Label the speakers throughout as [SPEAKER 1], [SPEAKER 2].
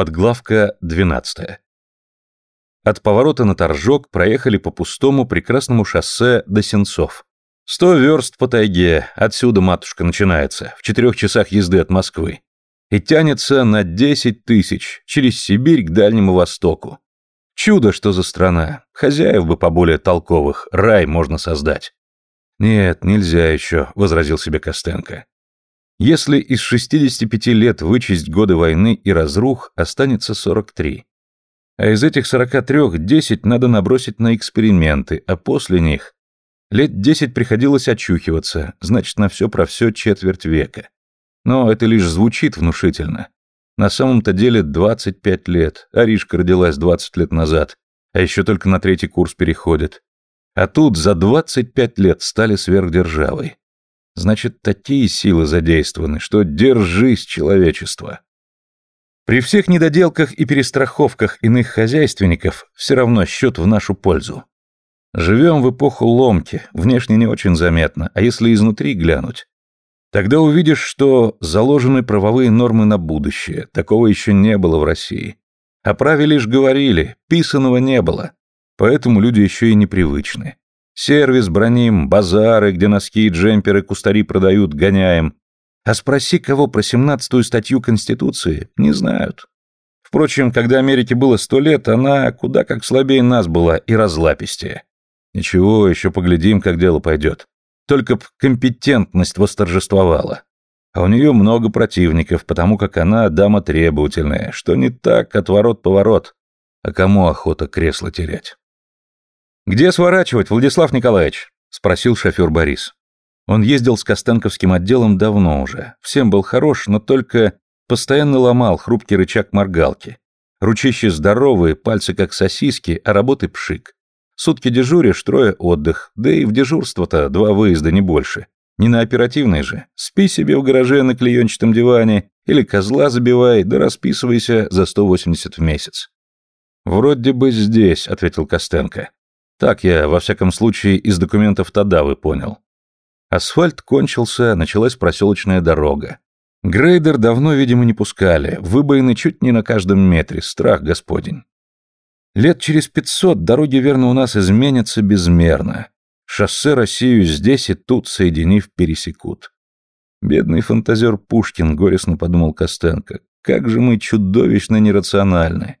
[SPEAKER 1] Подглавка 12. От поворота на Торжок проехали по пустому прекрасному шоссе до Сенцов. Сто верст по тайге, отсюда матушка начинается, в четырех часах езды от Москвы. И тянется на десять тысяч, через Сибирь к Дальнему Востоку. Чудо, что за страна. Хозяев бы поболее толковых, рай можно создать. Нет, нельзя еще, возразил себе Костенко. Если из 65 лет вычесть годы войны и разрух, останется 43. А из этих 43 10 надо набросить на эксперименты, а после них лет 10 приходилось очухиваться, значит, на все про все четверть века. Но это лишь звучит внушительно. На самом-то деле 25 лет, Аришка родилась 20 лет назад, а еще только на третий курс переходит. А тут за 25 лет стали сверхдержавой. Значит, такие силы задействованы, что держись, человечество. При всех недоделках и перестраховках иных хозяйственников все равно счет в нашу пользу. Живем в эпоху ломки, внешне не очень заметно, а если изнутри глянуть, тогда увидишь, что заложены правовые нормы на будущее, такого еще не было в России. О праве лишь говорили, писаного не было, поэтому люди еще и непривычны. Сервис броним, базары, где носки и джемперы кустари продают, гоняем. А спроси кого про семнадцатую статью Конституции, не знают. Впрочем, когда Америке было сто лет, она куда как слабее нас была и разлапистее. Ничего, еще поглядим, как дело пойдет. Только б компетентность восторжествовала. А у нее много противников, потому как она дама требовательная, что не так, отворот-поворот. А кому охота кресло терять? «Где сворачивать, Владислав Николаевич?» – спросил шофер Борис. Он ездил с Костенковским отделом давно уже. Всем был хорош, но только постоянно ломал хрупкий рычаг моргалки. Ручищи здоровые, пальцы как сосиски, а работы пшик. Сутки дежуришь, трое отдых, да и в дежурство-то два выезда, не больше. Не на оперативной же. Спи себе в гараже на клеенчатом диване или козла забивай, да расписывайся за 180 в месяц. «Вроде бы здесь», — ответил Костенко. Так я, во всяком случае, из документов Тадавы понял. Асфальт кончился, началась проселочная дорога. Грейдер давно, видимо, не пускали, выбоины чуть не на каждом метре, страх господень. Лет через пятьсот дороги, верно, у нас изменятся безмерно. Шоссе Россию здесь и тут, соединив, пересекут. Бедный фантазер Пушкин, горестно подумал Костенко, как же мы чудовищно нерациональны.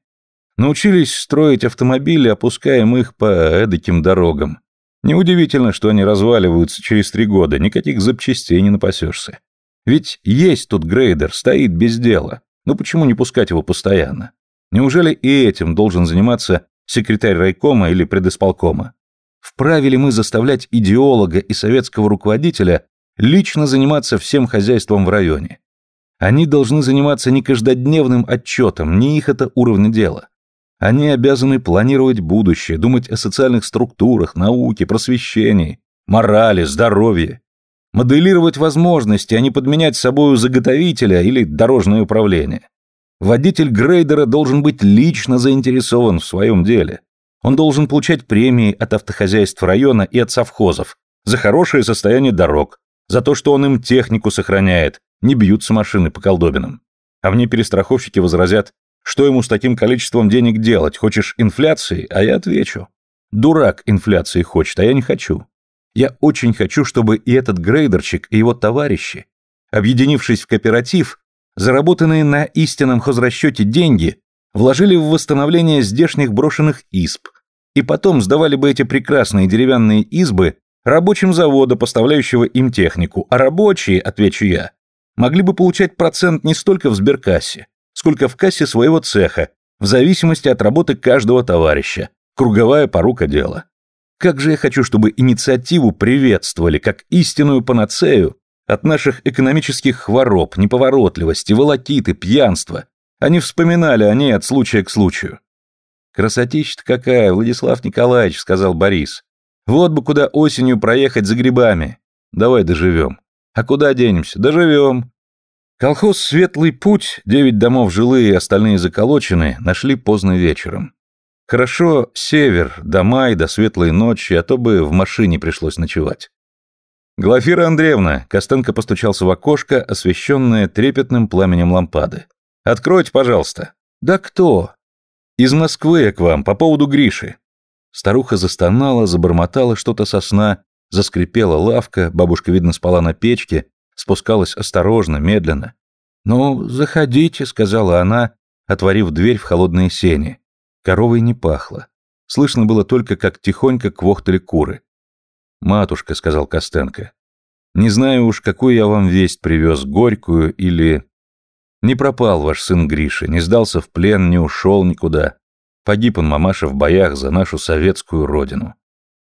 [SPEAKER 1] Научились строить автомобили, опускаем их по эдаким дорогам. Неудивительно, что они разваливаются через три года, никаких запчастей не напасешься. Ведь есть тут грейдер, стоит без дела. Ну почему не пускать его постоянно? Неужели и этим должен заниматься секретарь райкома или предисполкома? Вправе ли мы заставлять идеолога и советского руководителя лично заниматься всем хозяйством в районе? Они должны заниматься не каждодневным отчетом, не их это уровня дела. Они обязаны планировать будущее, думать о социальных структурах, науке, просвещении, морали, здоровье. Моделировать возможности, а не подменять собою заготовителя или дорожное управление. Водитель грейдера должен быть лично заинтересован в своем деле. Он должен получать премии от автохозяйств района и от совхозов за хорошее состояние дорог, за то, что он им технику сохраняет, не бьются машины по колдобинам. А мне перестраховщики возразят, что ему с таким количеством денег делать? Хочешь инфляции? А я отвечу. Дурак инфляции хочет, а я не хочу. Я очень хочу, чтобы и этот грейдерчик, и его товарищи, объединившись в кооператив, заработанные на истинном хозрасчете деньги, вложили в восстановление здешних брошенных изб, и потом сдавали бы эти прекрасные деревянные избы рабочим завода, поставляющего им технику, а рабочие, отвечу я, могли бы получать процент не столько в сберкассе, сколько в кассе своего цеха, в зависимости от работы каждого товарища. Круговая порука дела. Как же я хочу, чтобы инициативу приветствовали как истинную панацею от наших экономических хвороб, неповоротливости, волокиты, пьянства. Они вспоминали о ней от случая к случаю. «Красотища-то какая, Владислав Николаевич», — сказал Борис. «Вот бы куда осенью проехать за грибами. Давай доживем. А куда денемся? Доживем. Колхоз «Светлый путь», девять домов жилые и остальные заколочены, нашли поздно вечером. Хорошо, север, до май, до светлой ночи, а то бы в машине пришлось ночевать. «Глафира Андреевна», — Костенко постучался в окошко, освещенное трепетным пламенем лампады. «Откройте, пожалуйста».
[SPEAKER 2] Да кто?
[SPEAKER 1] Из Москвы я к вам, по поводу Гриши. Старуха застонала, забормотала что-то со сна, заскрипела лавка, бабушка, видно, спала на печке, спускалась осторожно, медленно. «Ну, заходите», — сказала она, отворив дверь в холодные сени. Коровой не пахло. Слышно было только, как тихонько квохтали куры. «Матушка», — сказал Костенко, — «не знаю уж, какую я вам весть привез, горькую или...» «Не пропал ваш сын Гриша, не сдался в плен, не ушел никуда. Погиб он, мамаша, в боях за нашу советскую родину.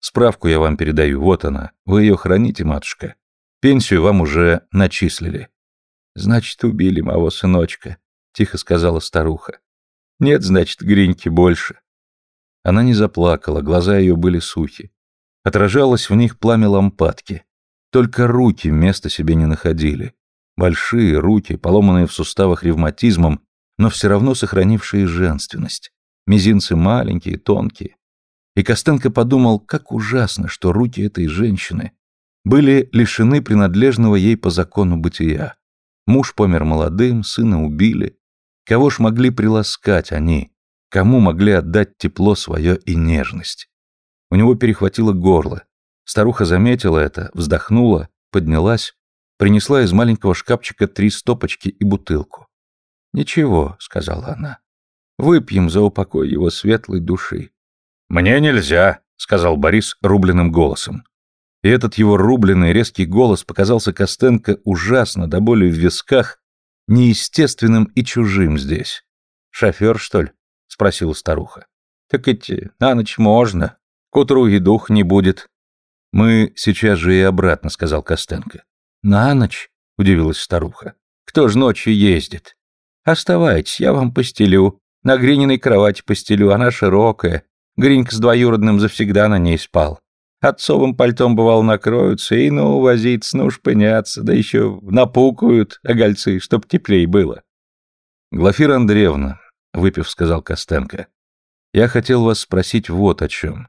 [SPEAKER 1] Справку я вам передаю, вот она. Вы ее храните, матушка. Пенсию вам уже начислили».
[SPEAKER 2] «Значит, убили моего сыночка», — тихо сказала старуха. «Нет, значит, Гриньки больше».
[SPEAKER 1] Она не заплакала, глаза ее были сухи. Отражалось в них пламя лампадки. Только руки места себе не находили. Большие руки, поломанные в суставах ревматизмом, но все равно сохранившие женственность. Мизинцы маленькие, тонкие. И Костенко подумал, как ужасно, что руки этой женщины были лишены принадлежного ей по закону бытия. Муж помер молодым, сына убили. Кого ж могли приласкать они? Кому могли отдать тепло свое и нежность? У него перехватило горло. Старуха заметила это, вздохнула, поднялась, принесла из маленького шкафчика три стопочки и бутылку.
[SPEAKER 2] «Ничего», — сказала она, — «выпьем за упокой его светлой души».
[SPEAKER 1] «Мне нельзя», — сказал Борис рубленным голосом. И этот его рубленый резкий голос показался Костенко ужасно, до боли в висках, неестественным и чужим здесь. «Шофер, что ли?» — спросила старуха.
[SPEAKER 2] «Так идти на ночь можно. К утру и дух не будет».
[SPEAKER 1] «Мы сейчас же и обратно», — сказал Костенко.
[SPEAKER 2] «На ночь?» — удивилась старуха. «Кто ж ночью ездит?» «Оставайтесь, я вам постелю. На Грининой кровати постелю, она широкая. Гринька с двоюродным завсегда на ней спал. Отцовым пальтом бывал накроются, и ну возиться, ну шпыняться, да еще напукают огольцы, чтоб теплей было».
[SPEAKER 1] «Глафира Андреевна», — выпив, сказал Костенко, — «я хотел вас спросить вот о чем.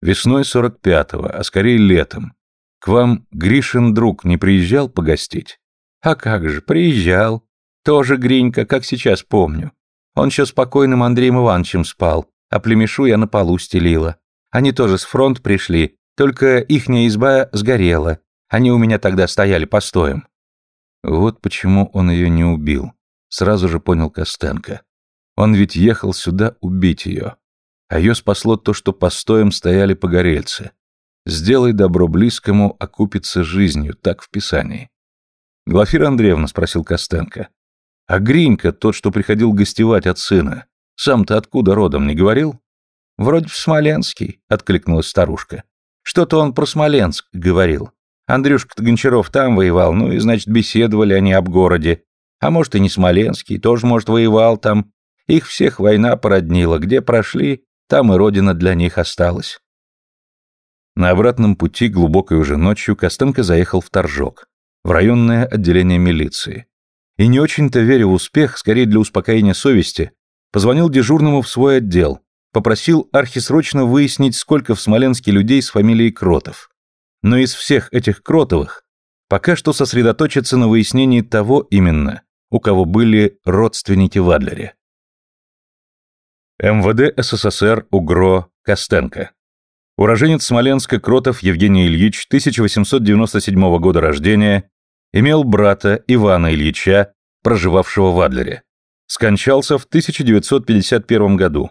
[SPEAKER 1] Весной сорок пятого, а скорее летом, к вам Гришин друг не приезжал погостить?
[SPEAKER 2] А как же, приезжал. Тоже Гринька, как сейчас помню. Он еще спокойным Андреем Ивановичем спал, а племешу я на полу стелила. Они тоже с фронт пришли, только ихняя изба сгорела. Они у меня тогда стояли постоем.
[SPEAKER 1] Вот почему он ее не убил. Сразу же понял Костенко. Он ведь ехал сюда убить ее. А ее спасло то, что постоем стояли погорельцы. «Сделай добро близкому, окупится жизнью», так в Писании. «Глафира Андреевна», — спросил Костенко, — «а Гринька, тот, что приходил гостевать от сына, сам-то откуда родом, не говорил?»
[SPEAKER 2] «Вроде в Смоленский», — откликнулась старушка. «Что-то он про Смоленск говорил. Андрюшка-то Гончаров там воевал, ну и, значит, беседовали они об городе. А может, и не Смоленский, тоже, может, воевал там. Их всех война породнила, где прошли, там и родина для них осталась.
[SPEAKER 1] На обратном пути глубокой уже ночью Костенко заехал в Торжок, в районное отделение милиции. И не очень-то веря в успех, скорее для успокоения совести, позвонил дежурному в свой отдел, попросил архисрочно выяснить, сколько в Смоленске людей с фамилией Кротов. Но из всех этих Кротовых пока что сосредоточиться на выяснении того именно, у кого были родственники в Адлере. МВД СССР УГРО Костенко Уроженец Смоленска Кротов Евгений Ильич, 1897 года рождения, имел брата Ивана Ильича, проживавшего в Адлере. Скончался в 1951 году.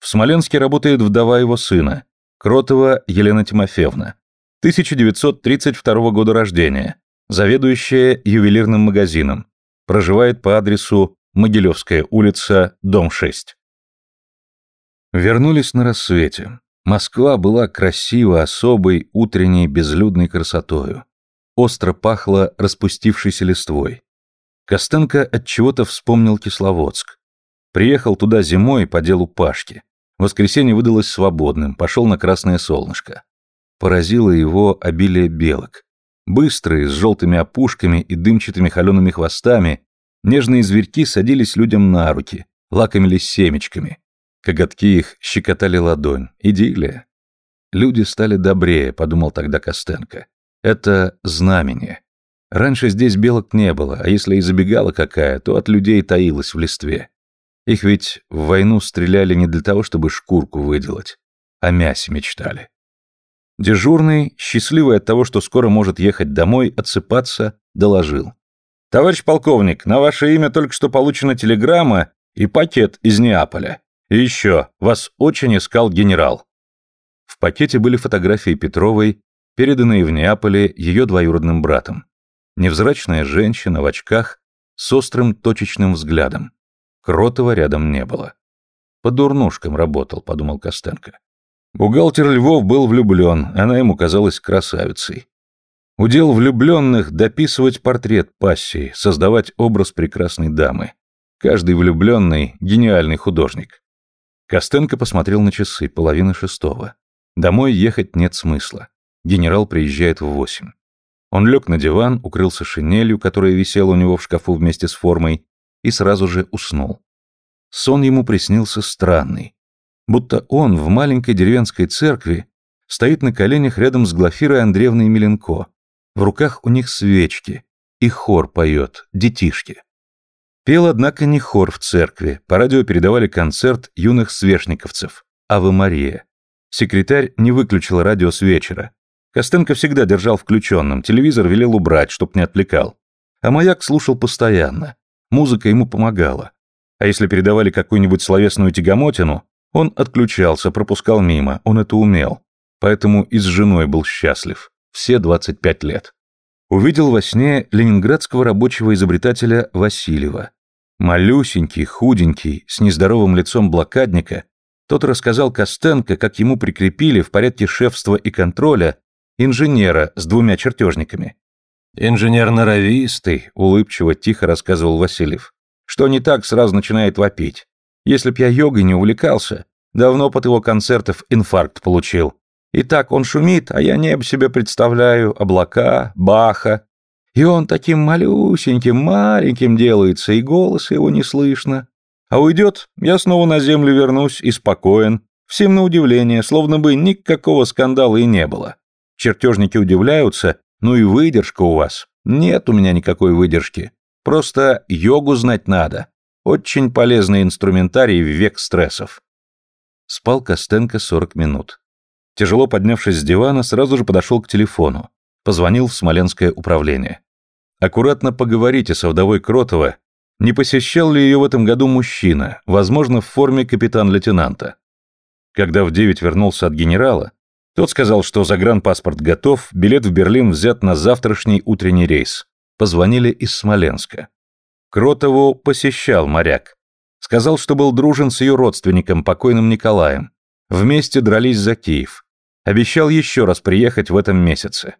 [SPEAKER 1] В Смоленске работает вдова его сына, Кротова Елена Тимофеевна, 1932 года рождения, заведующая ювелирным магазином, проживает по адресу Могилевская улица, дом 6. Вернулись на рассвете. Москва была красива особой утренней безлюдной красотою. Остро пахло распустившейся листвой. Костенко от чего-то вспомнил Кисловодск. Приехал туда зимой по делу Пашки. Воскресенье выдалось свободным, пошел на красное солнышко. Поразило его обилие белок. Быстрые, с желтыми опушками и дымчатыми холеными хвостами, нежные зверьки садились людям на руки, лакомились семечками. Коготки их щекотали ладонь. Идиллия. Люди стали добрее, подумал тогда Костенко. Это знамение. Раньше здесь белок не было, а если и забегала какая, то от людей таилась в листве. Их ведь в войну стреляли не для того, чтобы шкурку выделать. О мясе мечтали. Дежурный, счастливый от того, что скоро может ехать домой, отсыпаться, доложил. «Товарищ полковник, на ваше имя только что получена телеграмма и пакет из Неаполя. И еще, вас очень искал генерал». В пакете были фотографии Петровой, переданные в Неаполе ее двоюродным братом. Невзрачная женщина в очках с острым точечным взглядом. Кротова рядом не было. «По дурнушкам работал», — подумал Костенко. Бухгалтер Львов был влюблен, она ему казалась красавицей. Удел влюбленных дописывать портрет пассии, создавать образ прекрасной дамы. Каждый влюбленный – гениальный художник. Костенко посмотрел на часы, половина шестого. Домой ехать нет смысла. Генерал приезжает в восемь. Он лег на диван, укрылся шинелью, которая висела у него в шкафу вместе с формой, и сразу же уснул. Сон ему приснился странный. Будто он в маленькой деревенской церкви стоит на коленях рядом с Глафирой Андреевной Миленко. В руках у них свечки, и хор поет, детишки. Пел, однако, не хор в церкви, по радио передавали концерт юных свешниковцев «Ава Мария». Секретарь не выключил радио с вечера. Костенко всегда держал включенным, телевизор велел убрать, чтоб не отвлекал. А маяк слушал постоянно. Музыка ему помогала. А если передавали какую-нибудь словесную тягомотину, он отключался, пропускал мимо, он это умел. Поэтому и с женой был счастлив. Все 25 лет. Увидел во сне ленинградского рабочего изобретателя Васильева. Малюсенький, худенький, с нездоровым лицом блокадника, тот рассказал Костенко, как ему прикрепили в порядке шефства и контроля инженера с двумя чертежниками. «Инженер норовистый», — улыбчиво тихо рассказывал Васильев. «Что не так, сразу начинает вопить. Если б я йогой не увлекался, давно под его концертов инфаркт получил. И так он шумит, а я небо себе представляю, облака, Баха. И он таким малюсеньким, маленьким делается, и голоса его не слышно. А уйдет, я снова на землю вернусь и спокоен. Всем на удивление, словно бы никакого скандала и не было. Чертежники удивляются, ну и выдержка у вас. Нет у меня никакой выдержки. Просто йогу знать надо. Очень полезный инструментарий в век стрессов. Спал Костенко 40 минут. Тяжело поднявшись с дивана, сразу же подошел к телефону. Позвонил в Смоленское управление. Аккуратно поговорите со вдовой Кротова, не посещал ли ее в этом году мужчина, возможно, в форме капитан-лейтенанта. Когда в девять вернулся от генерала, тот сказал, что загранпаспорт готов, билет в Берлин взят на завтрашний утренний рейс. Позвонили из Смоленска. Кротову посещал моряк. Сказал, что был дружен с ее родственником, покойным Николаем. Вместе дрались за Киев. Обещал еще раз приехать в этом месяце.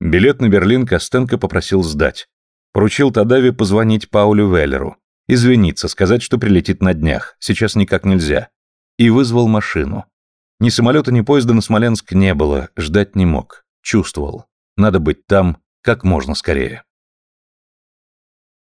[SPEAKER 1] Билет на Берлин Костенко попросил сдать. Поручил Тадаве позвонить Паулю Веллеру. Извиниться, сказать, что прилетит на днях. Сейчас никак нельзя. И вызвал машину. Ни самолета, ни поезда на Смоленск не было, ждать не мог. Чувствовал. Надо быть там как можно скорее.